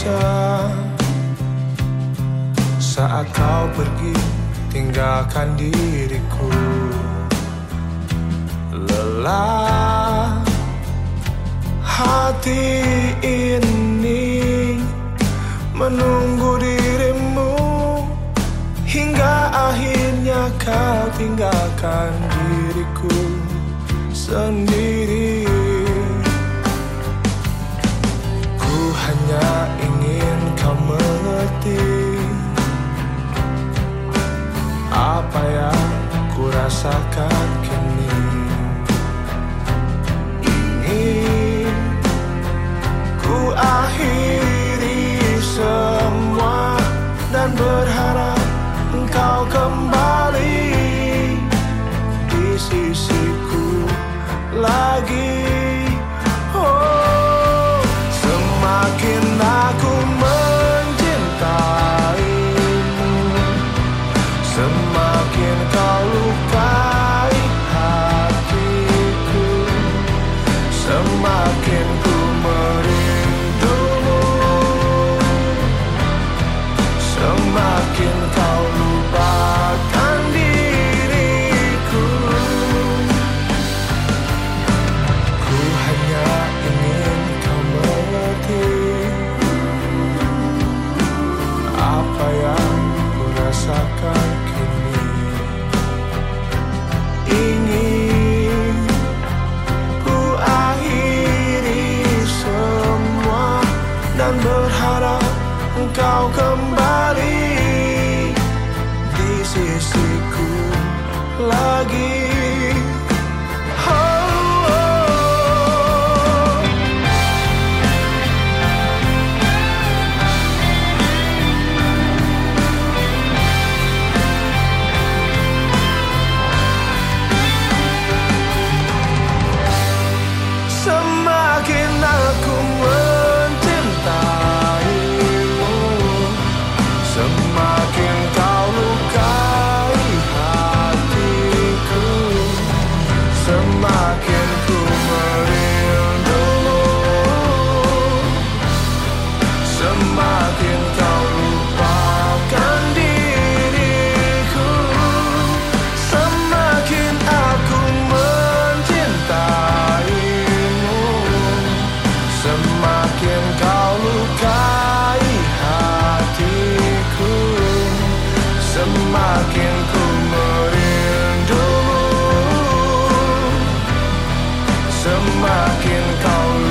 saja. Saat kau pergi tinggalkan diriku. Lelah hati ini Menunggu dirimu Hingga akhirnya kau tinggalkan diriku sendiri Apa yang ku rasakan kini? Ingin ku akhiri semua Dan berharap engkau kembali Semakin kau lukai kini ku akhiri semua Dan berharap engkau kembali Di sisiku lagi Semakin aku Semakin ku merindu Semakin kau